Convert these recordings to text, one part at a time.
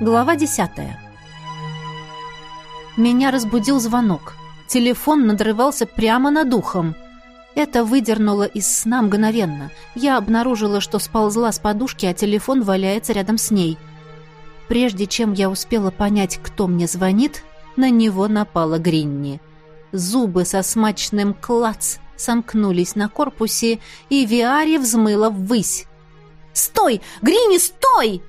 Глава десятая. Меня разбудил звонок. Телефон надрывался прямо над ухом. Это выдернуло из сна мгновенно. Я обнаружила, что сползла с подушки, а телефон валяется рядом с ней. Прежде чем я успела понять, кто мне звонит, на него напала Гринни. Зубы со смачным клац сомкнулись на корпусе, и Виаре взмыла ввысь. «Стой! Гринни, стой!»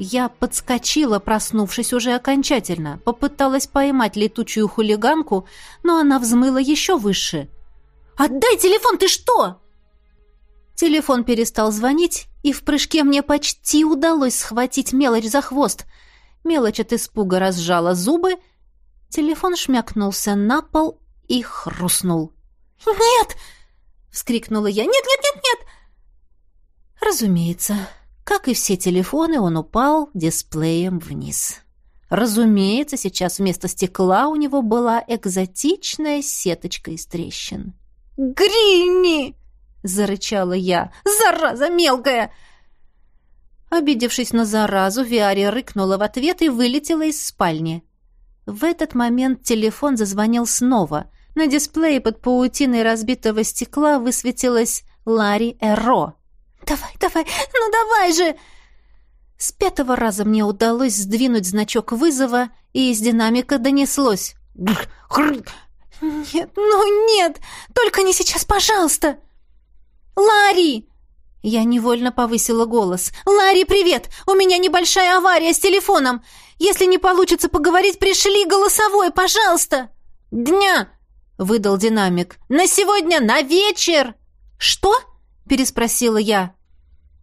Я подскочила, проснувшись уже окончательно, попыталась поймать летучую хулиганку, но она взмыла еще выше. «Отдай телефон, ты что?» Телефон перестал звонить, и в прыжке мне почти удалось схватить мелочь за хвост. Мелочь от испуга разжала зубы, телефон шмякнулся на пол и хрустнул. «Нет!» — вскрикнула я. «Нет, нет, нет, нет!» Разумеется, как и все телефоны, он упал дисплеем вниз. Разумеется, сейчас вместо стекла у него была экзотичная сеточка из трещин. «Гринни!» — зарычала я. «Зараза мелкая!» Обидевшись на заразу, Виари рыкнула в ответ и вылетела из спальни. В этот момент телефон зазвонил снова. На дисплее под паутиной разбитого стекла высветилась Ларри Эро. «Давай, давай, ну давай же!» С пятого раза мне удалось сдвинуть значок вызова, и из динамика донеслось. «Нет, ну нет! Только не сейчас, пожалуйста!» «Ларри!» Я невольно повысила голос. «Ларри, привет! У меня небольшая авария с телефоном! Если не получится поговорить, пришли голосовой, пожалуйста!» «Дня!» — выдал динамик. «На сегодня, на вечер!» «Что?» — переспросила я.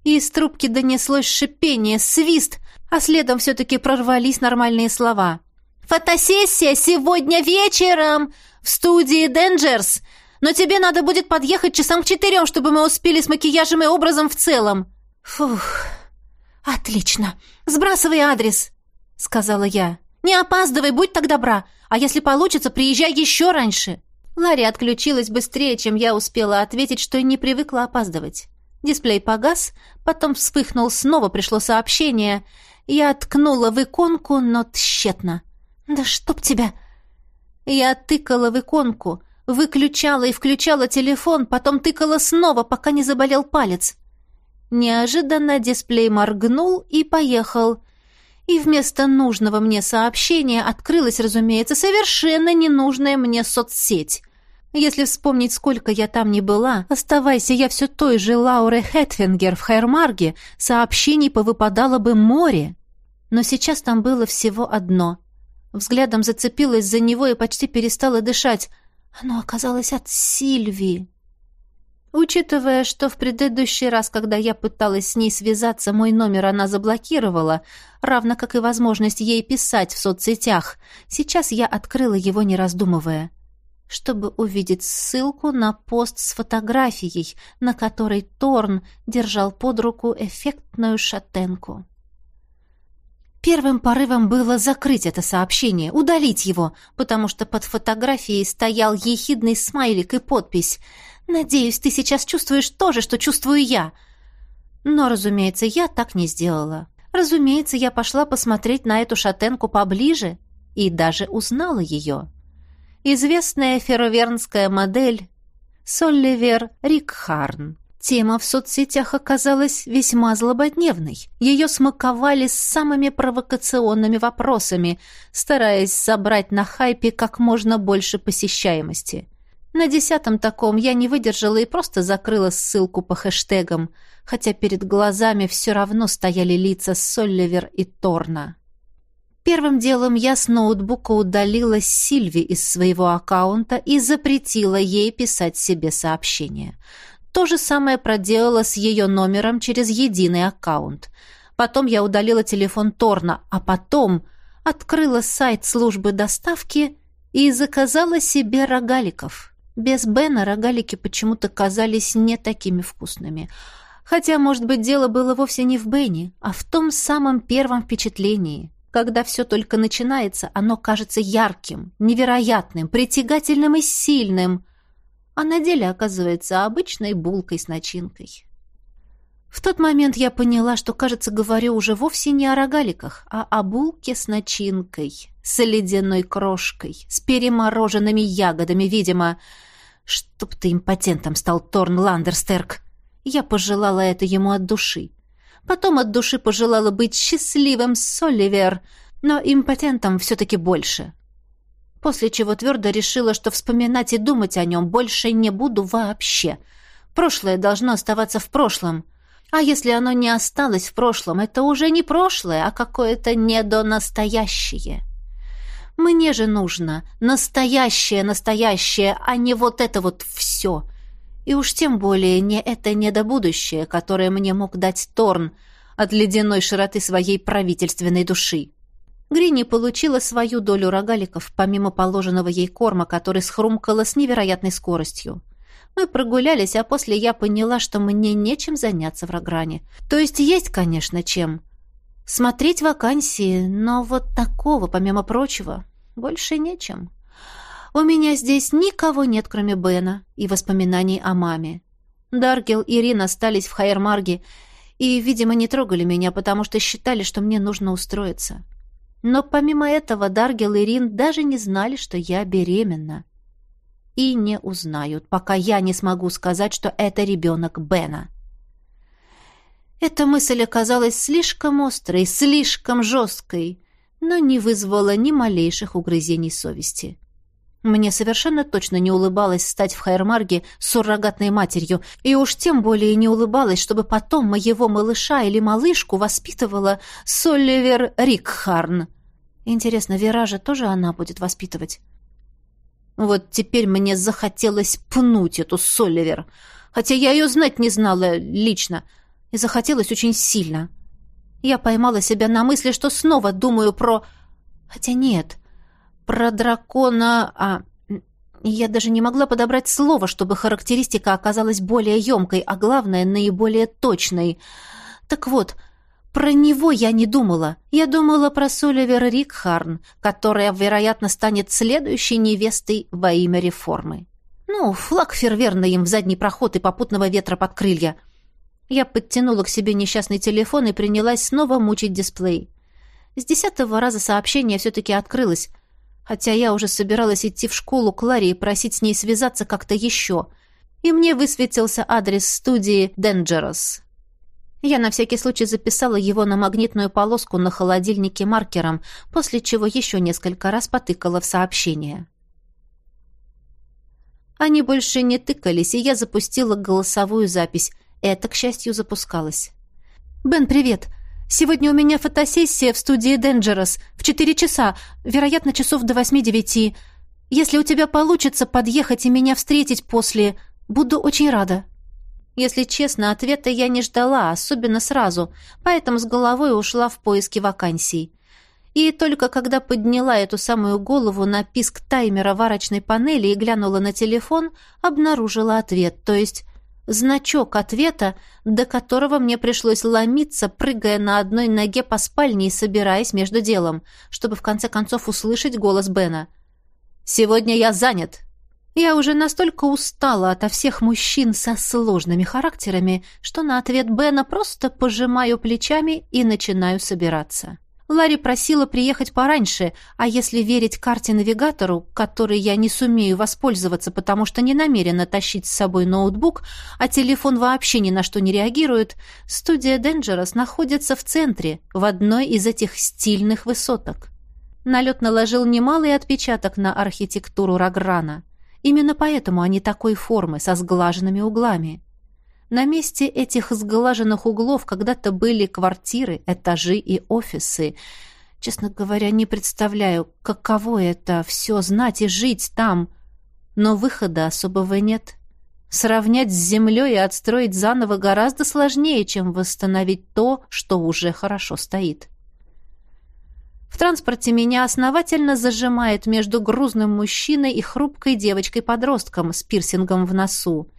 Из трубки донеслось шипение, свист, а следом все-таки прорвались нормальные слова. «Фотосессия сегодня вечером в студии Денджерс, но тебе надо будет подъехать часам к четырем, чтобы мы успели с макияжем и образом в целом». «Фух, отлично. Сбрасывай адрес», — сказала я. «Не опаздывай, будь так добра, а если получится, приезжай еще раньше». Ларри отключилась быстрее, чем я успела ответить, что не привыкла опаздывать. Дисплей погас, потом вспыхнул снова, пришло сообщение. Я ткнула в иконку, но тщетно. «Да чтоб тебя!» Я тыкала в иконку, выключала и включала телефон, потом тыкала снова, пока не заболел палец. Неожиданно дисплей моргнул и поехал. И вместо нужного мне сообщения открылась, разумеется, совершенно ненужная мне соцсеть. Если вспомнить, сколько я там не была, оставайся я все той же Лауре Хэтфингер в Хайрмарге, сообщений повыпадало бы море. Но сейчас там было всего одно. Взглядом зацепилась за него и почти перестала дышать. Оно оказалось от Сильвии. Учитывая, что в предыдущий раз, когда я пыталась с ней связаться, мой номер она заблокировала, равно как и возможность ей писать в соцсетях, сейчас я открыла его, не раздумывая чтобы увидеть ссылку на пост с фотографией, на которой Торн держал под руку эффектную шатенку. Первым порывом было закрыть это сообщение, удалить его, потому что под фотографией стоял ехидный смайлик и подпись «Надеюсь, ты сейчас чувствуешь то же, что чувствую я». Но, разумеется, я так не сделала. Разумеется, я пошла посмотреть на эту шатенку поближе и даже узнала ее известная ферровернская модель Солливер Рикхарн. Тема в соцсетях оказалась весьма злободневной. Ее смаковали с самыми провокационными вопросами, стараясь собрать на хайпе как можно больше посещаемости. На десятом таком я не выдержала и просто закрыла ссылку по хэштегам, хотя перед глазами все равно стояли лица Солливер и Торна. Первым делом я с ноутбука удалила Сильви из своего аккаунта и запретила ей писать себе сообщения. То же самое проделала с ее номером через единый аккаунт. Потом я удалила телефон Торна, а потом открыла сайт службы доставки и заказала себе рогаликов. Без Бена рогалики почему-то казались не такими вкусными. Хотя, может быть, дело было вовсе не в Бене, а в том самом первом впечатлении. Когда все только начинается, оно кажется ярким, невероятным, притягательным и сильным, а на деле оказывается обычной булкой с начинкой. В тот момент я поняла, что, кажется, говорю уже вовсе не о рогаликах, а о булке с начинкой, с ледяной крошкой, с перемороженными ягодами, видимо. Чтоб ты импотентом стал, Торн Ландерстерк. Я пожелала это ему от души. Потом от души пожелала быть счастливым Соливер, но импотентом все-таки больше. После чего твердо решила, что вспоминать и думать о нем больше не буду вообще. Прошлое должно оставаться в прошлом — а если оно не осталось в прошлом, это уже не прошлое, а какое-то недонастоящее. Мне же нужно настоящее-настоящее, а не вот это вот все. И уж тем более не это недобудущее, которое мне мог дать Торн от ледяной широты своей правительственной души. Грини получила свою долю рогаликов, помимо положенного ей корма, который схрумкала с невероятной скоростью. Мы прогулялись, а после я поняла, что мне нечем заняться в Рогране. То есть есть, конечно, чем. Смотреть вакансии, но вот такого, помимо прочего, больше нечем. У меня здесь никого нет, кроме Бена и воспоминаний о маме. Даргел и Рин остались в Хайермарге и, видимо, не трогали меня, потому что считали, что мне нужно устроиться. Но помимо этого Даргел и Рин даже не знали, что я беременна и не узнают, пока я не смогу сказать, что это ребенок Бена. Эта мысль оказалась слишком острой, слишком жесткой, но не вызвала ни малейших угрызений совести. Мне совершенно точно не улыбалось стать в Хайермарге суррогатной матерью, и уж тем более не улыбалась, чтобы потом моего малыша или малышку воспитывала Соливер Рикхарн. Интересно, Вера же тоже она будет воспитывать? Вот теперь мне захотелось пнуть эту Соливер, хотя я ее знать не знала лично, и захотелось очень сильно. Я поймала себя на мысли, что снова думаю про... Хотя нет, про дракона... А... Я даже не могла подобрать слово, чтобы характеристика оказалась более емкой, а главное, наиболее точной. Так вот, про него я не думала. Я думала про Соливер Рикхарн, которая, вероятно, станет следующей невестой во имя реформы. Ну, флаг фейерверна им в задний проход и попутного ветра под крылья. Я подтянула к себе несчастный телефон и принялась снова мучить дисплей. С десятого раза сообщение все-таки открылось, хотя я уже собиралась идти в школу к Ларе и просить с ней связаться как-то еще. И мне высветился адрес студии «Dangerous». Я на всякий случай записала его на магнитную полоску на холодильнике маркером, после чего еще несколько раз потыкала в сообщение. Они больше не тыкались, и я запустила голосовую запись. Это, к счастью, запускалось. «Бен, привет! Сегодня у меня фотосессия в студии Dangerous в четыре часа, вероятно, часов до восьми-девяти. Если у тебя получится подъехать и меня встретить после, буду очень рада». Если честно, ответа я не ждала, особенно сразу, поэтому с головой ушла в поиски вакансий. И только когда подняла эту самую голову на писк таймера варочной панели и глянула на телефон, обнаружила ответ, то есть значок ответа, до которого мне пришлось ломиться, прыгая на одной ноге по спальне и собираясь между делом, чтобы в конце концов услышать голос Бена. «Сегодня я занят. Я уже настолько устала ото всех мужчин со сложными характерами, что на ответ Бена просто пожимаю плечами и начинаю собираться. Ларри просила приехать пораньше, а если верить карте-навигатору, которой я не сумею воспользоваться, потому что не намерена тащить с собой ноутбук, а телефон вообще ни на что не реагирует, студия Dangerous находится в центре, в одной из этих стильных высоток. Налет наложил немалый отпечаток на архитектуру Раграна – Именно поэтому они такой формы, со сглаженными углами. На месте этих сглаженных углов когда-то были квартиры, этажи и офисы. Честно говоря, не представляю, каково это все знать и жить там. Но выхода особого нет. Сравнять с землей и отстроить заново гораздо сложнее, чем восстановить то, что уже хорошо стоит. В транспорте меня основательно зажимает между грузным мужчиной и хрупкой девочкой-подростком с пирсингом в носу.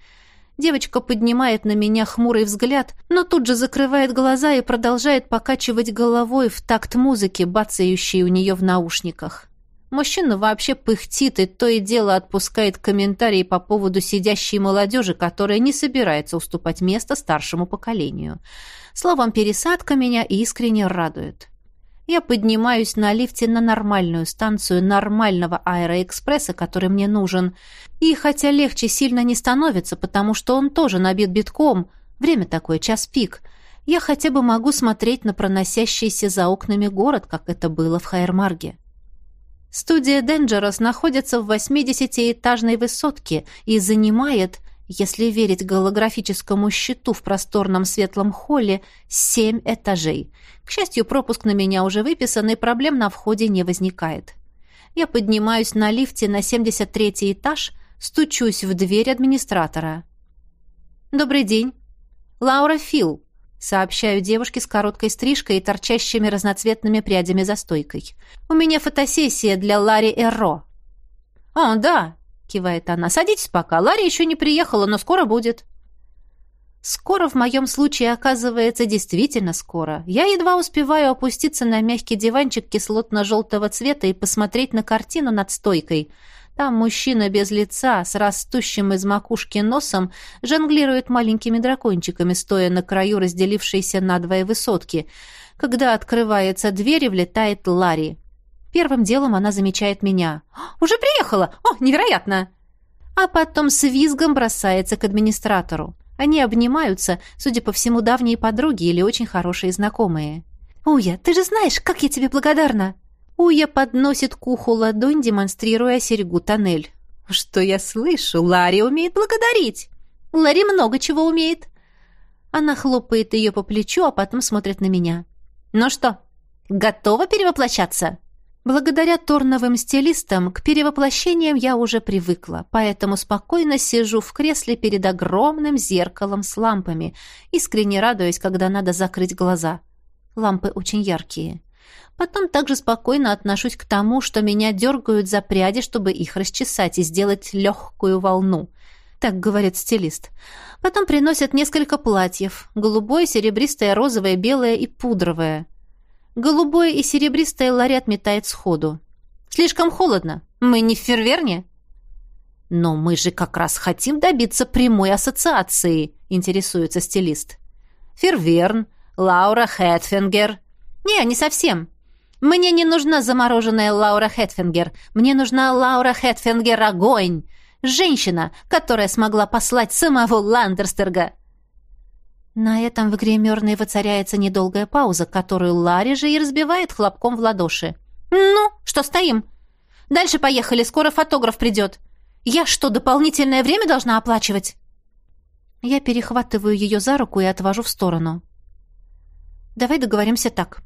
Девочка поднимает на меня хмурый взгляд, но тут же закрывает глаза и продолжает покачивать головой в такт музыки, бацающей у нее в наушниках. Мужчина вообще пыхтит и то и дело отпускает комментарии по поводу сидящей молодежи, которая не собирается уступать место старшему поколению. Словом, пересадка меня искренне радует. Я поднимаюсь на лифте на нормальную станцию нормального аэроэкспресса, который мне нужен. И хотя легче сильно не становится, потому что он тоже набит битком, время такое, час пик, я хотя бы могу смотреть на проносящийся за окнами город, как это было в Хайермарге. Студия Денджерос находится в 80-этажной высотке и занимает, если верить голографическому щиту в просторном светлом холле, семь этажей. К счастью, пропуск на меня уже выписан, и проблем на входе не возникает. Я поднимаюсь на лифте на 73-й этаж, стучусь в дверь администратора. «Добрый день. Лаура Фил», Сообщаю девушке с короткой стрижкой и торчащими разноцветными прядями за стойкой. «У меня фотосессия для Ларри Эрро». «О, да», — кивает она. «Садитесь пока. Ларри еще не приехала, но скоро будет». Скоро в моем случае оказывается действительно скоро. Я едва успеваю опуститься на мягкий диванчик кислотно-желтого цвета и посмотреть на картину над стойкой — там мужчина без лица, с растущим из макушки носом, жонглирует маленькими дракончиками, стоя на краю разделившейся надвое высотки. Когда открывается дверь и влетает Ларри. Первым делом она замечает меня. «Уже приехала! О, невероятно!» А потом с визгом бросается к администратору. Они обнимаются, судя по всему, давние подруги или очень хорошие знакомые. «Уя, ты же знаешь, как я тебе благодарна!» Уя подносит к уху ладонь, демонстрируя серьгу тоннель. «Что я слышу? Ларри умеет благодарить!» «Ларри много чего умеет!» Она хлопает ее по плечу, а потом смотрит на меня. «Ну что, готова перевоплощаться?» Благодаря торновым стилистам к перевоплощениям я уже привыкла, поэтому спокойно сижу в кресле перед огромным зеркалом с лампами, искренне радуясь, когда надо закрыть глаза. Лампы очень яркие. Потом также спокойно отношусь к тому, что меня дергают за пряди, чтобы их расчесать и сделать легкую волну. Так говорит стилист. Потом приносят несколько платьев. Голубое, серебристое, розовое, белое и пудровое. Голубое и серебристое Ларри отметает сходу. «Слишком холодно. Мы не в Ферверне?» «Но мы же как раз хотим добиться прямой ассоциации», — интересуется стилист. «Ферверн, Лаура Хэтфингер». «Не, не совсем. Мне не нужна замороженная Лаура Хэтфингер. Мне нужна Лаура Хэтфингер огонь. Женщина, которая смогла послать самого Ландерстерга. На этом в гримерной воцаряется недолгая пауза, которую Ларри же и разбивает хлопком в ладоши. «Ну, что стоим? Дальше поехали, скоро фотограф придет. Я что, дополнительное время должна оплачивать?» Я перехватываю ее за руку и отвожу в сторону. «Давай договоримся так.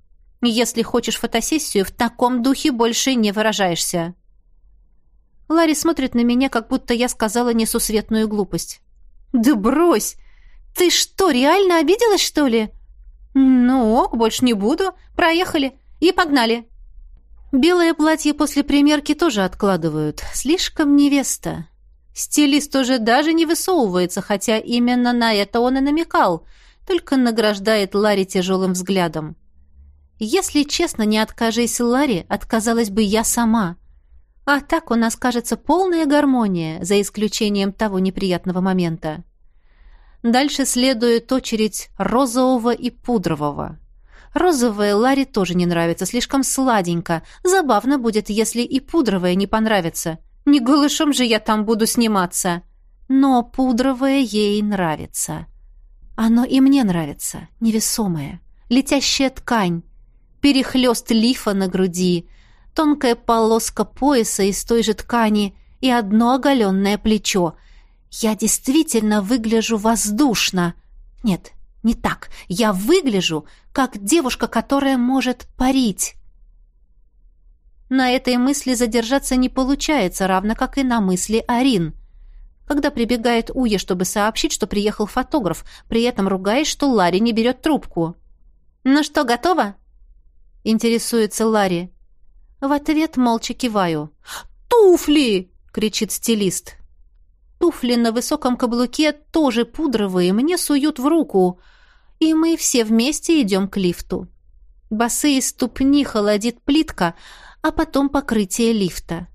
Если хочешь фотосессию, в таком духе больше не выражаешься». Ларри смотрит на меня, как будто я сказала несусветную глупость. «Да брось! Ты что, реально обиделась, что ли?» «Ну, ок, больше не буду. Проехали. И погнали». Белое платье после примерки тоже откладывают. Слишком невеста. Стилист уже даже не высовывается, хотя именно на это он и намекал, только награждает Ларри тяжелым взглядом. Если честно, не откажись Ларри, отказалась бы я сама. А так у нас, кажется, полная гармония, за исключением того неприятного момента. Дальше следует очередь розового и пудрового. Розовое Ларри тоже не нравится, слишком сладенько. Забавно будет, если и пудровое не понравится. Не голышом же я там буду сниматься. Но пудровое ей нравится. Оно и мне нравится, невесомое. Летящая ткань, перехлёст лифа на груди, тонкая полоска пояса из той же ткани и одно оголенное плечо. Я действительно выгляжу воздушно. Нет, не так. Я выгляжу, как девушка, которая может парить. На этой мысли задержаться не получается, равно как и на мысли Арин. Когда прибегает Уя, чтобы сообщить, что приехал фотограф, при этом ругаясь, что Ларри не берет трубку. «Ну что, готово?» — интересуется Ларри. В ответ молча киваю. «Туфли!» — кричит стилист. Туфли на высоком каблуке тоже пудровые, мне суют в руку. И мы все вместе идем к лифту. Босые ступни холодит плитка, а потом покрытие лифта.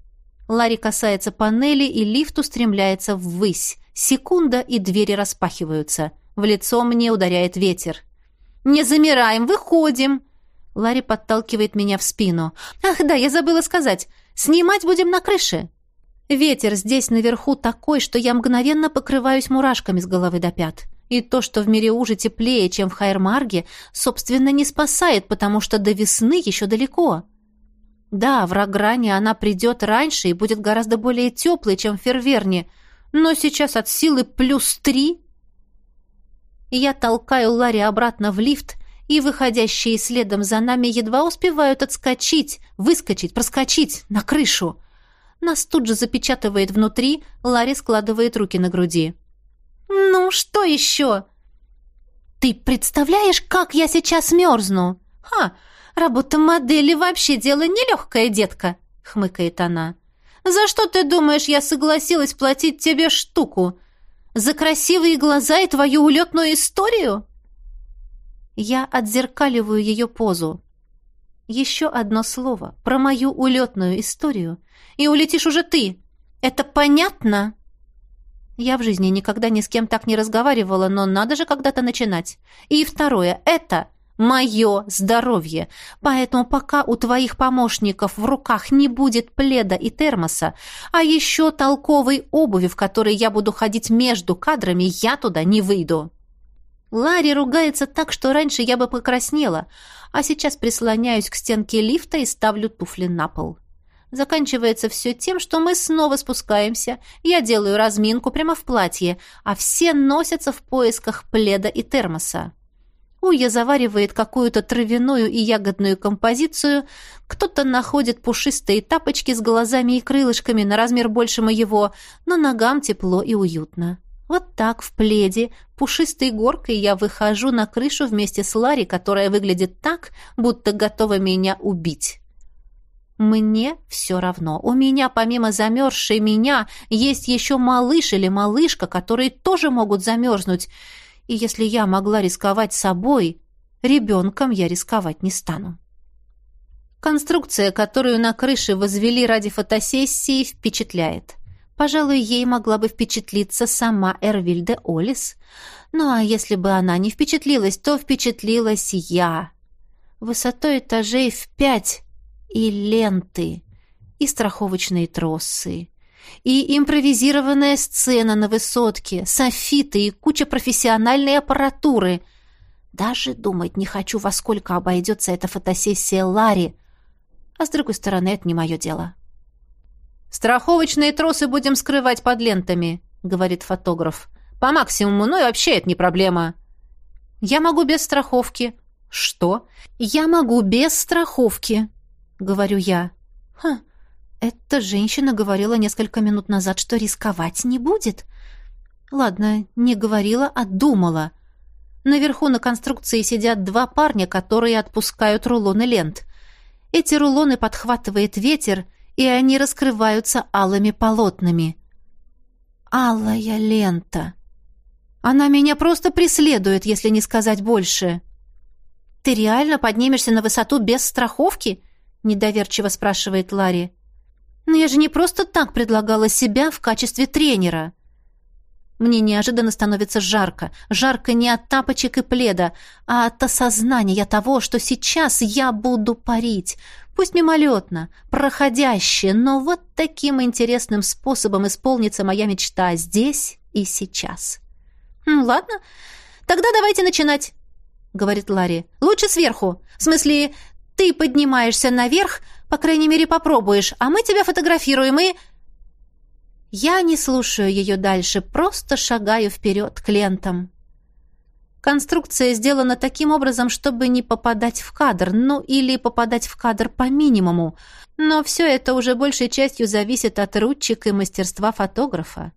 Ларри касается панели, и лифт устремляется ввысь. Секунда, и двери распахиваются. В лицо мне ударяет ветер. «Не замираем, выходим!» Ларри подталкивает меня в спину. «Ах, да, я забыла сказать. Снимать будем на крыше!» Ветер здесь наверху такой, что я мгновенно покрываюсь мурашками с головы до пят. И то, что в мире уже теплее, чем в Хайермарге, собственно, не спасает, потому что до весны еще далеко. Да, в Рагране она придет раньше и будет гораздо более теплой, чем в Ферверне, но сейчас от силы плюс три. Я толкаю Ларри обратно в лифт, и выходящие следом за нами едва успевают отскочить, выскочить, проскочить на крышу. Нас тут же запечатывает внутри, Ларри складывает руки на груди. «Ну, что еще?» «Ты представляешь, как я сейчас мерзну?» «Ха! Работа модели вообще дело нелегкое, детка!» — хмыкает она. «За что ты думаешь, я согласилась платить тебе штуку? За красивые глаза и твою улетную историю?» Я отзеркаливаю ее позу. Еще одно слово про мою улетную историю, и улетишь уже ты. Это понятно?» Я в жизни никогда ни с кем так не разговаривала, но надо же когда-то начинать. И второе — это мое здоровье. Поэтому пока у твоих помощников в руках не будет пледа и термоса, а еще толковой обуви, в которой я буду ходить между кадрами, я туда не выйду. Ларри ругается так, что раньше я бы покраснела, а сейчас прислоняюсь к стенке лифта и ставлю туфли на пол. Заканчивается все тем, что мы снова спускаемся. Я делаю разминку прямо в платье, а все носятся в поисках пледа и термоса. Уя заваривает какую-то травяную и ягодную композицию, кто-то находит пушистые тапочки с глазами и крылышками на размер больше моего, но ногам тепло и уютно. Вот так, в пледе, пушистой горкой я выхожу на крышу вместе с Ларри, которая выглядит так, будто готова меня убить. Мне все равно. У меня, помимо замерзшей меня, есть еще малыш или малышка, которые тоже могут замерзнуть. И если я могла рисковать собой, ребенком я рисковать не стану. Конструкция, которую на крыше возвели ради фотосессии, впечатляет. Пожалуй, ей могла бы впечатлиться сама Эрвильде Олис. Ну а если бы она не впечатлилась, то впечатлилась я. Высотой этажей в пять и ленты, и страховочные тросы, и импровизированная сцена на высотке, софиты и куча профессиональной аппаратуры. Даже думать не хочу, во сколько обойдется эта фотосессия Ларри. А с другой стороны, это не мое дело. «Страховочные тросы будем скрывать под лентами», — говорит фотограф. «По максимуму, ну и вообще это не проблема». «Я могу без страховки». «Что?» «Я могу без страховки», — говорю я. «Ха, эта женщина говорила несколько минут назад, что рисковать не будет». Ладно, не говорила, а думала. Наверху на конструкции сидят два парня, которые отпускают рулоны лент. Эти рулоны подхватывает ветер, и они раскрываются алыми полотнами. Алая лента. Она меня просто преследует, если не сказать больше. Ты реально поднимешься на высоту без страховки? недоверчиво спрашивает Ларри. Но я же не просто так предлагала себя в качестве тренера. Мне неожиданно становится жарко. Жарко не от тапочек и пледа, а от осознания того, что сейчас я буду парить. Пусть мимолетно, проходяще, но вот таким интересным способом исполнится моя мечта здесь и сейчас. «Ладно, тогда давайте начинать», — говорит Ларри. «Лучше сверху. В смысле, ты поднимаешься наверх, по крайней мере, попробуешь, а мы тебя фотографируем и...» Я не слушаю ее дальше, просто шагаю вперед к лентам. Конструкция сделана таким образом, чтобы не попадать в кадр, ну или попадать в кадр по минимуму. Но все это уже большей частью зависит от ручек и мастерства фотографа.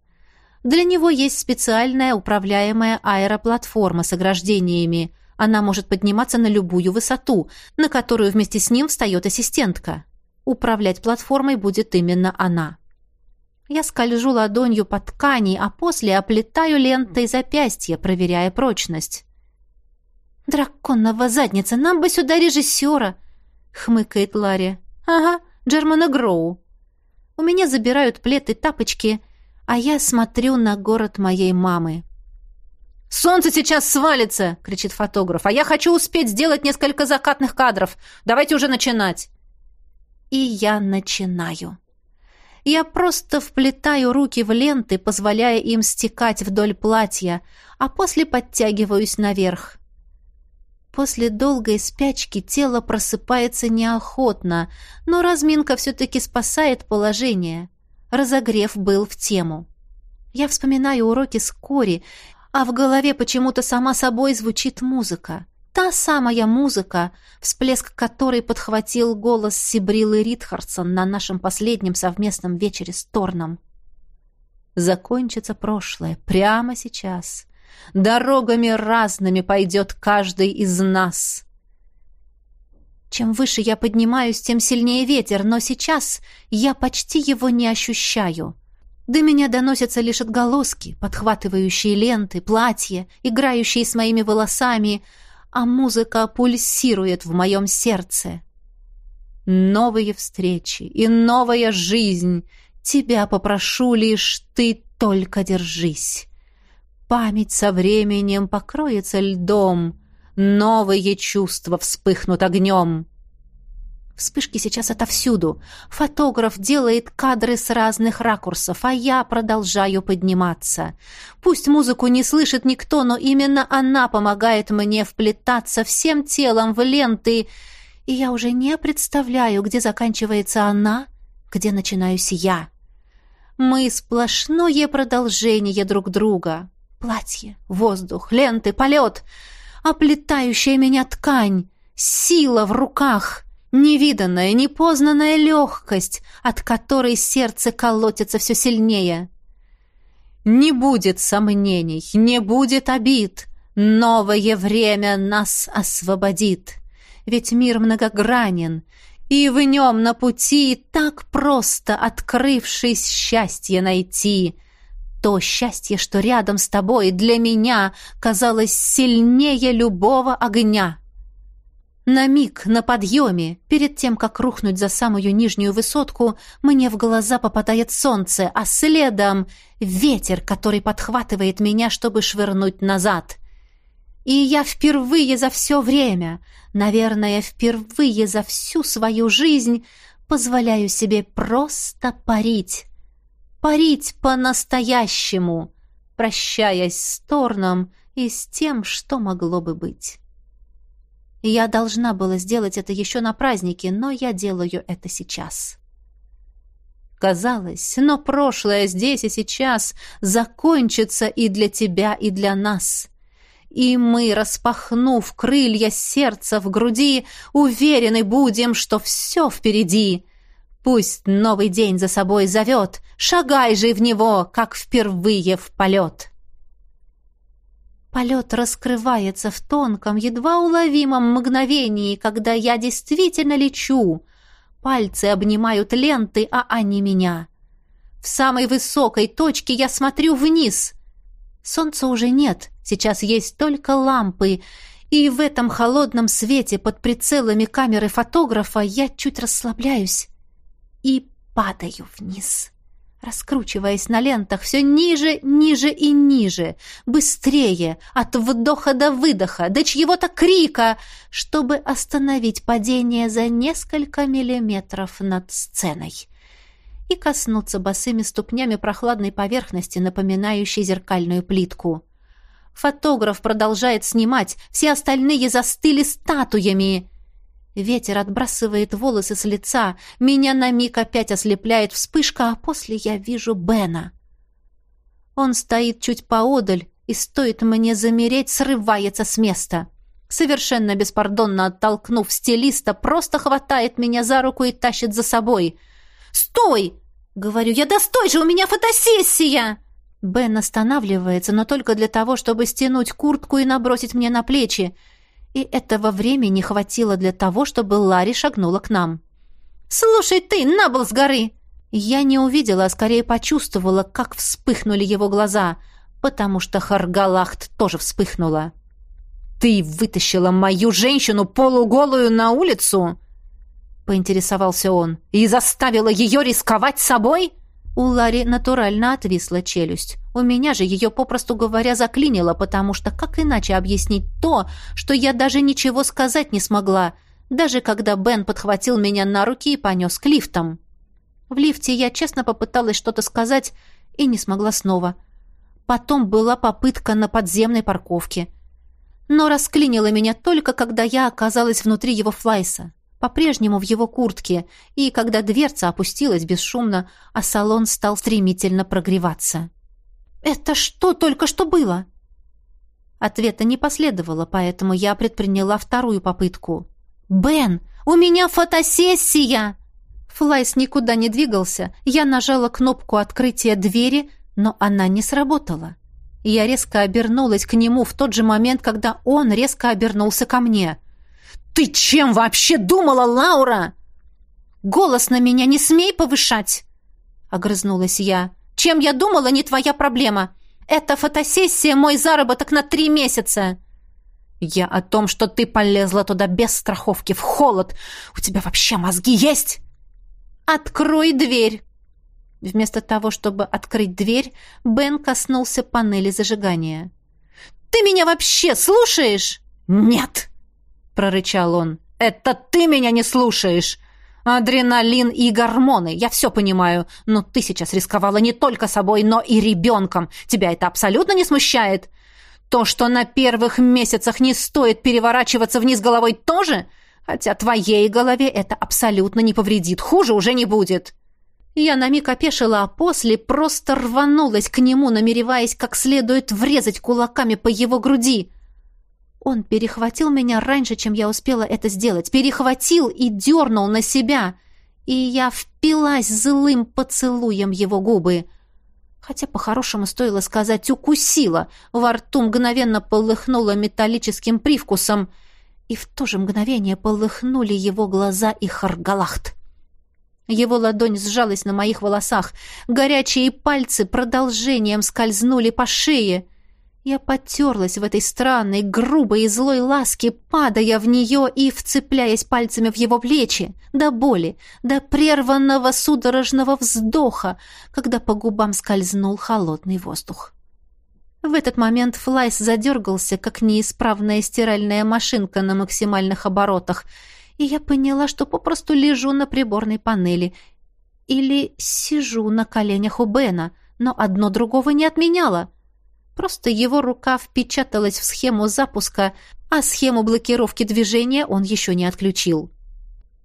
Для него есть специальная управляемая аэроплатформа с ограждениями – она может подниматься на любую высоту, на которую вместе с ним встает ассистентка. Управлять платформой будет именно она. Я скольжу ладонью по ткани, а после оплетаю лентой запястье, проверяя прочность. «Драконова задница, нам бы сюда режиссера!» — хмыкает Ларри. «Ага, Джермана Гроу. У меня забирают плед и тапочки, а я смотрю на город моей мамы. «Солнце сейчас свалится!» — кричит фотограф. «А я хочу успеть сделать несколько закатных кадров. Давайте уже начинать!» И я начинаю. Я просто вплетаю руки в ленты, позволяя им стекать вдоль платья, а после подтягиваюсь наверх. После долгой спячки тело просыпается неохотно, но разминка все-таки спасает положение. Разогрев был в тему. Я вспоминаю уроки с Кори а в голове почему-то сама собой звучит музыка. Та самая музыка, всплеск которой подхватил голос Сибрилы Ритхардсон на нашем последнем совместном вечере с Торном. Закончится прошлое прямо сейчас. Дорогами разными пойдет каждый из нас. Чем выше я поднимаюсь, тем сильнее ветер, но сейчас я почти его не ощущаю. До меня доносятся лишь отголоски, подхватывающие ленты, платья, играющие с моими волосами, а музыка пульсирует в моем сердце. Новые встречи и новая жизнь. Тебя попрошу лишь, ты только держись. Память со временем покроется льдом, новые чувства вспыхнут огнем. Вспышки сейчас отовсюду. Фотограф делает кадры с разных ракурсов, а я продолжаю подниматься. Пусть музыку не слышит никто, но именно она помогает мне вплетаться всем телом в ленты, и я уже не представляю, где заканчивается она, где начинаюсь я. Мы сплошное продолжение друг друга. Платье, воздух, ленты, полет, оплетающая меня ткань, сила в руках — Невиданная, непознанная легкость, от которой сердце колотится все сильнее. Не будет сомнений, не будет обид. Новое время нас освободит. Ведь мир многогранен, и в нем на пути так просто, открывшись, счастье найти. То счастье, что рядом с тобой, для меня казалось сильнее любого огня. На миг, на подъеме, перед тем, как рухнуть за самую нижнюю высотку, мне в глаза попадает солнце, а следом ветер, который подхватывает меня, чтобы швырнуть назад. И я впервые за все время, наверное, впервые за всю свою жизнь позволяю себе просто парить. Парить по-настоящему, прощаясь с Торном и с тем, что могло бы быть. Я должна была сделать это еще на празднике, но я делаю это сейчас. Казалось, но прошлое здесь и сейчас закончится и для тебя, и для нас. И мы, распахнув крылья сердца в груди, уверены будем, что все впереди. Пусть новый день за собой зовет, шагай же в него, как впервые в полет. Полет раскрывается в тонком, едва уловимом мгновении, когда я действительно лечу. Пальцы обнимают ленты, а они меня. В самой высокой точке я смотрю вниз. Солнца уже нет, сейчас есть только лампы, и в этом холодном свете под прицелами камеры фотографа я чуть расслабляюсь и падаю вниз раскручиваясь на лентах все ниже, ниже и ниже, быстрее, от вдоха до выдоха, до чьего-то крика, чтобы остановить падение за несколько миллиметров над сценой и коснуться босыми ступнями прохладной поверхности, напоминающей зеркальную плитку. Фотограф продолжает снимать, все остальные застыли статуями — Ветер отбрасывает волосы с лица, меня на миг опять ослепляет вспышка, а после я вижу Бена. Он стоит чуть поодаль, и стоит мне замереть, срывается с места. Совершенно беспардонно оттолкнув стилиста, просто хватает меня за руку и тащит за собой. «Стой!» — говорю я, «да стой же, у меня фотосессия!» Бен останавливается, но только для того, чтобы стянуть куртку и набросить мне на плечи и этого времени хватило для того, чтобы Ларри шагнула к нам. «Слушай ты, набыл с горы!» Я не увидела, а скорее почувствовала, как вспыхнули его глаза, потому что Харгалахт тоже вспыхнула. «Ты вытащила мою женщину полуголую на улицу?» поинтересовался он. «И заставила ее рисковать собой?» У Ларри натурально отвисла челюсть. У меня же ее, попросту говоря, заклинило, потому что как иначе объяснить то, что я даже ничего сказать не смогла, даже когда Бен подхватил меня на руки и понес к лифтам. В лифте я честно попыталась что-то сказать и не смогла снова. Потом была попытка на подземной парковке. Но расклинило меня только, когда я оказалась внутри его флайса по-прежнему в его куртке, и когда дверца опустилась бесшумно, а салон стал стремительно прогреваться. «Это что только что было?» Ответа не последовало, поэтому я предприняла вторую попытку. «Бен, у меня фотосессия!» Флайс никуда не двигался. Я нажала кнопку открытия двери, но она не сработала. Я резко обернулась к нему в тот же момент, когда он резко обернулся ко мне. «Ты чем вообще думала, Лаура?» «Голос на меня не смей повышать!» — огрызнулась я. «Чем я думала, не твоя проблема. Эта фотосессия — мой заработок на три месяца!» «Я о том, что ты полезла туда без страховки, в холод. У тебя вообще мозги есть?» «Открой дверь!» Вместо того, чтобы открыть дверь, Бен коснулся панели зажигания. «Ты меня вообще слушаешь?» «Нет!» прорычал он. «Это ты меня не слушаешь! Адреналин и гормоны, я все понимаю, но ты сейчас рисковала не только собой, но и ребенком. Тебя это абсолютно не смущает? То, что на первых месяцах не стоит переворачиваться вниз головой тоже? Хотя твоей голове это абсолютно не повредит, хуже уже не будет». Я на миг опешила, а после просто рванулась к нему, намереваясь как следует врезать кулаками по его груди. Он перехватил меня раньше, чем я успела это сделать. Перехватил и дернул на себя. И я впилась злым поцелуем его губы. Хотя по-хорошему стоило сказать «укусила». Во рту мгновенно полыхнуло металлическим привкусом. И в то же мгновение полыхнули его глаза и харгалахт. Его ладонь сжалась на моих волосах. Горячие пальцы продолжением скользнули по шее — я потерлась в этой странной, грубой и злой ласке, падая в нее и вцепляясь пальцами в его плечи, до боли, до прерванного судорожного вздоха, когда по губам скользнул холодный воздух. В этот момент Флайс задергался, как неисправная стиральная машинка на максимальных оборотах, и я поняла, что попросту лежу на приборной панели или сижу на коленях у Бена, но одно другого не отменяло — Просто его рука впечаталась в схему запуска, а схему блокировки движения он еще не отключил.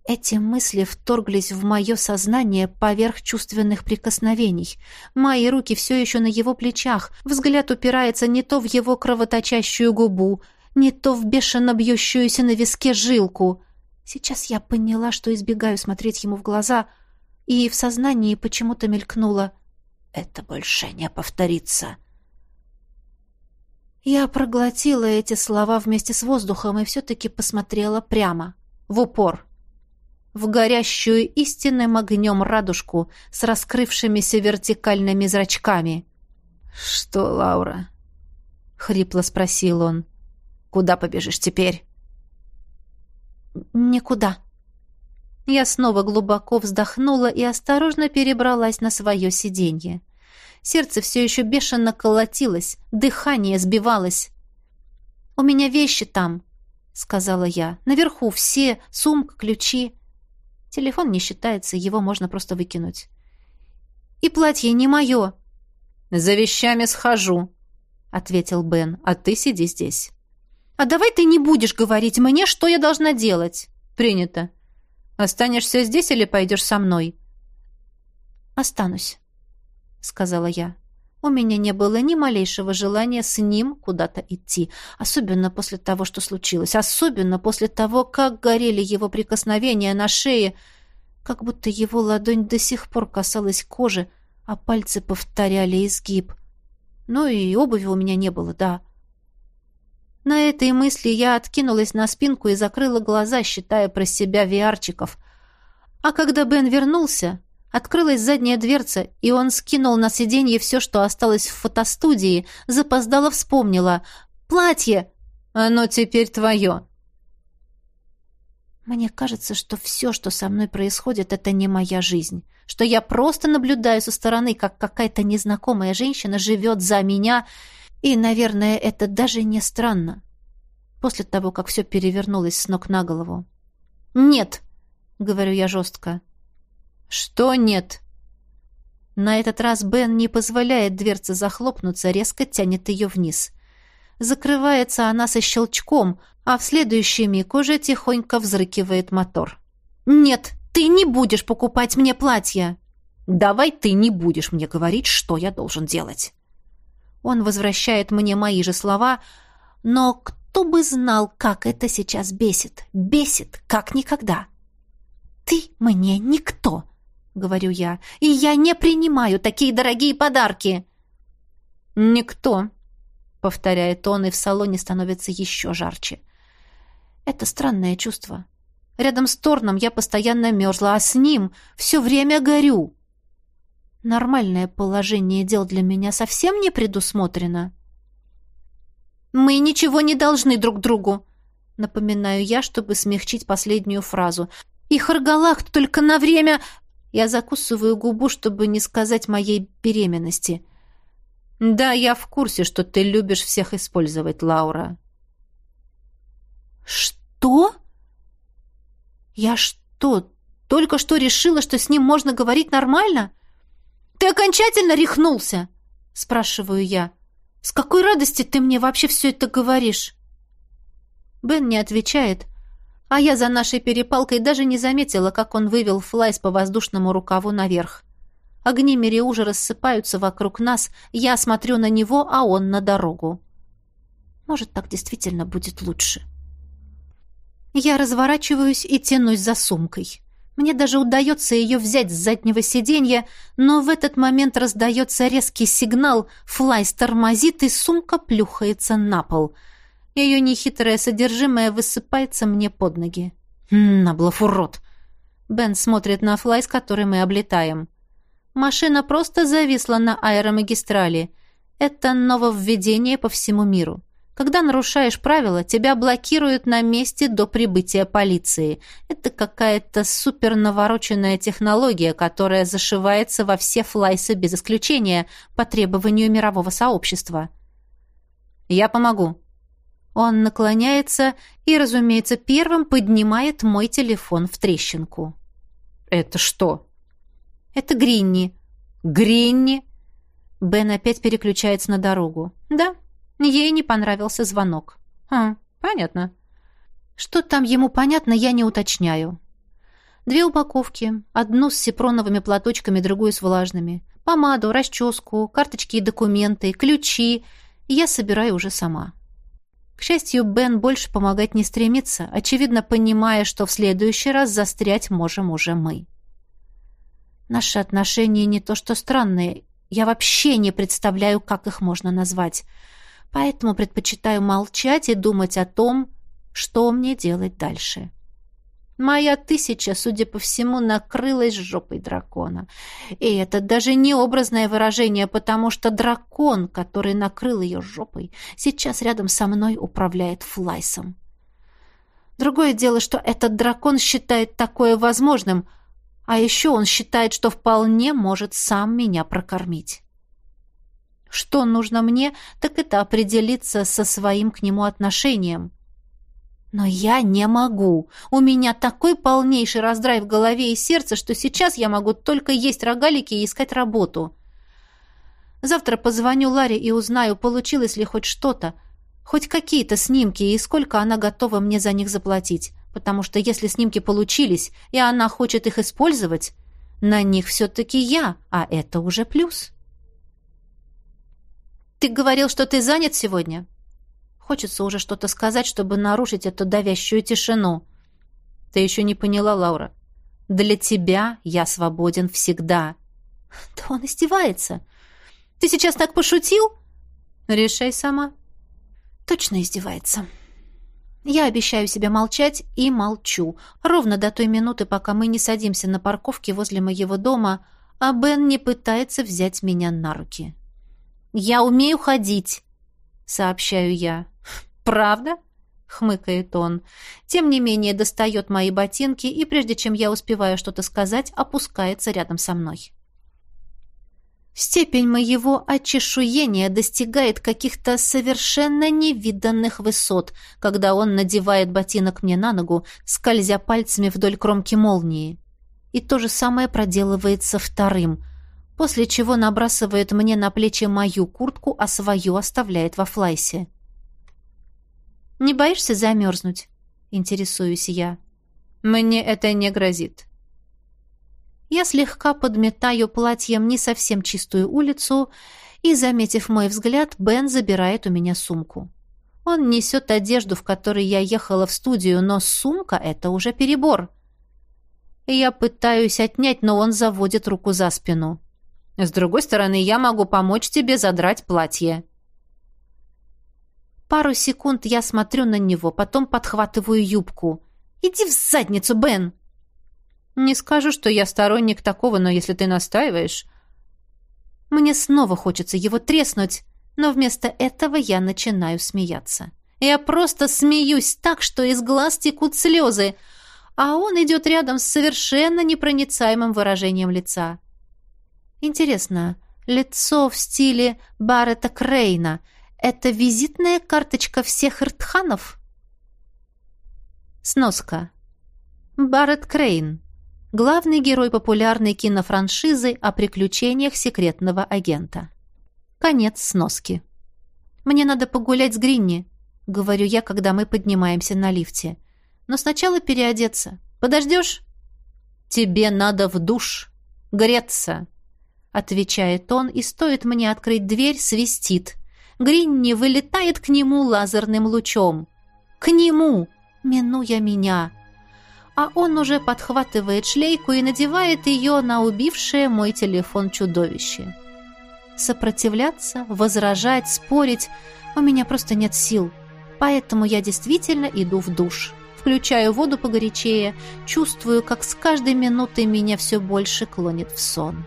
Эти мысли вторглись в мое сознание поверх чувственных прикосновений. Мои руки все еще на его плечах, взгляд упирается не то в его кровоточащую губу, не то в бешено бьющуюся на виске жилку. Сейчас я поняла, что избегаю смотреть ему в глаза, и в сознании почему-то мелькнуло «Это больше не повторится». Я проглотила эти слова вместе с воздухом и все-таки посмотрела прямо, в упор, в горящую истинным огнем радужку с раскрывшимися вертикальными зрачками. «Что, Лаура?» — хрипло спросил он. «Куда побежишь теперь?» «Никуда». Я снова глубоко вздохнула и осторожно перебралась на свое сиденье. Сердце все еще бешено колотилось, дыхание сбивалось. «У меня вещи там», — сказала я. «Наверху все, сумка, ключи». Телефон не считается, его можно просто выкинуть. «И платье не мое». «За вещами схожу», — ответил Бен, — «а ты сиди здесь». «А давай ты не будешь говорить мне, что я должна делать». «Принято. Останешься здесь или пойдешь со мной?» «Останусь» сказала я. У меня не было ни малейшего желания с ним куда-то идти, особенно после того, что случилось, особенно после того, как горели его прикосновения на шее, как будто его ладонь до сих пор касалась кожи, а пальцы повторяли изгиб. Ну и обуви у меня не было, да. На этой мысли я откинулась на спинку и закрыла глаза, считая про себя виарчиков. А когда Бен вернулся, Открылась задняя дверца, и он скинул на сиденье все, что осталось в фотостудии. Запоздало вспомнила. «Платье!» «Оно теперь твое!» Мне кажется, что все, что со мной происходит, это не моя жизнь. Что я просто наблюдаю со стороны, как какая-то незнакомая женщина живет за меня. И, наверное, это даже не странно. После того, как все перевернулось с ног на голову. «Нет!» — говорю я жестко. «Что нет?» На этот раз Бен не позволяет дверце захлопнуться, резко тянет ее вниз. Закрывается она со щелчком, а в следующий миг уже тихонько взрыкивает мотор. «Нет, ты не будешь покупать мне платье!» «Давай ты не будешь мне говорить, что я должен делать!» Он возвращает мне мои же слова, но кто бы знал, как это сейчас бесит. Бесит, как никогда. «Ты мне никто!» — говорю я. «И я не принимаю такие дорогие подарки!» «Никто», — повторяет он, и в салоне становится еще жарче. Это странное чувство. Рядом с Торном я постоянно мерзла, а с ним все время горю. Нормальное положение дел для меня совсем не предусмотрено. «Мы ничего не должны друг другу», — напоминаю я, чтобы смягчить последнюю фразу. «И Харгалах только на время...» Я закусываю губу, чтобы не сказать моей беременности. «Да, я в курсе, что ты любишь всех использовать, Лаура». «Что?» «Я что, только что решила, что с ним можно говорить нормально?» «Ты окончательно рехнулся?» — спрашиваю я. «С какой радости ты мне вообще все это говоришь?» Бен не отвечает, а я за нашей перепалкой даже не заметила, как он вывел флайс по воздушному рукаву наверх. Огни Мериужа рассыпаются вокруг нас, я смотрю на него, а он на дорогу. Может, так действительно будет лучше. Я разворачиваюсь и тянусь за сумкой. Мне даже удается ее взять с заднего сиденья, но в этот момент раздается резкий сигнал, флайс тормозит, и сумка плюхается на пол — ее нехитрое содержимое высыпается мне под ноги. «Наблов урод!» Бен смотрит на флайс, который мы облетаем. Машина просто зависла на аэромагистрали. Это нововведение по всему миру. Когда нарушаешь правила, тебя блокируют на месте до прибытия полиции. Это какая-то супер навороченная технология, которая зашивается во все флайсы без исключения по требованию мирового сообщества. «Я помогу», он наклоняется и, разумеется, первым поднимает мой телефон в трещинку. «Это что?» «Это Гринни». «Гринни?» Бен опять переключается на дорогу. «Да, ей не понравился звонок». «Хм, понятно». Что там ему понятно, я не уточняю. Две упаковки, одну с сипроновыми платочками, другую с влажными. Помаду, расческу, карточки и документы, ключи. Я собираю уже сама. К счастью, Бен больше помогать не стремится, очевидно понимая, что в следующий раз застрять можем уже мы. Наши отношения не то что странные, я вообще не представляю, как их можно назвать. Поэтому предпочитаю молчать и думать о том, что мне делать дальше. Моя тысяча, судя по всему, накрылась жопой дракона. И это даже не образное выражение, потому что дракон, который накрыл ее жопой, сейчас рядом со мной управляет флайсом. Другое дело, что этот дракон считает такое возможным, а еще он считает, что вполне может сам меня прокормить. Что нужно мне, так это определиться со своим к нему отношением — но я не могу. У меня такой полнейший раздрай в голове и сердце, что сейчас я могу только есть рогалики и искать работу. Завтра позвоню Ларе и узнаю, получилось ли хоть что-то, хоть какие-то снимки и сколько она готова мне за них заплатить. Потому что если снимки получились, и она хочет их использовать, на них все-таки я, а это уже плюс. «Ты говорил, что ты занят сегодня?» Хочется уже что-то сказать, чтобы нарушить эту давящую тишину. Ты еще не поняла, Лаура. Для тебя я свободен всегда. Да он издевается. Ты сейчас так пошутил? Решай сама. Точно издевается. Я обещаю себе молчать и молчу. Ровно до той минуты, пока мы не садимся на парковке возле моего дома, а Бен не пытается взять меня на руки. «Я умею ходить», — сообщаю я. «Правда?» — хмыкает он. Тем не менее достает мои ботинки и, прежде чем я успеваю что-то сказать, опускается рядом со мной. Степень моего очешуения достигает каких-то совершенно невиданных высот, когда он надевает ботинок мне на ногу, скользя пальцами вдоль кромки молнии. И то же самое проделывается вторым, после чего набрасывает мне на плечи мою куртку, а свою оставляет во флайсе. «Не боишься замерзнуть?» — интересуюсь я. «Мне это не грозит», я слегка подметаю платьем не совсем чистую улицу, и, заметив мой взгляд, Бен забирает у меня сумку. Он несет одежду, в которой я ехала в студию, но сумка — это уже перебор. Я пытаюсь отнять, но он заводит руку за спину. С другой стороны, я могу помочь тебе задрать платье. Пару секунд я смотрю на него, потом подхватываю юбку. «Иди в задницу, Бен!» Не скажу, что я сторонник такого, но если ты настаиваешь... Мне снова хочется его треснуть, но вместо этого я начинаю смеяться. Я просто смеюсь так, что из глаз текут слезы, а он идет рядом с совершенно непроницаемым выражением лица. Интересно, лицо в стиле Баррета Крейна — это визитная карточка всех Иртханов? Сноска. Барретт Крейн главный герой популярной кинофраншизы о приключениях секретного агента. Конец сноски. «Мне надо погулять с Гринни», — говорю я, когда мы поднимаемся на лифте. «Но сначала переодеться. Подождешь?» «Тебе надо в душ. Греться», — отвечает он, и стоит мне открыть дверь, свистит. Гринни вылетает к нему лазерным лучом. «К нему!» минуя меня а он уже подхватывает шлейку и надевает ее на убившее мой телефон чудовище. Сопротивляться, возражать, спорить у меня просто нет сил, поэтому я действительно иду в душ. Включаю воду погорячее, чувствую, как с каждой минутой меня все больше клонит в сон.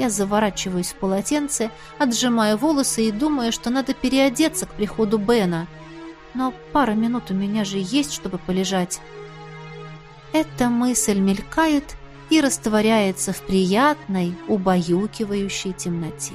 Я заворачиваюсь в полотенце, отжимаю волосы и думаю, что надо переодеться к приходу Бена. Но пара минут у меня же есть, чтобы полежать. Эта мысль мелькает и растворяется в приятной, убаюкивающей темноте.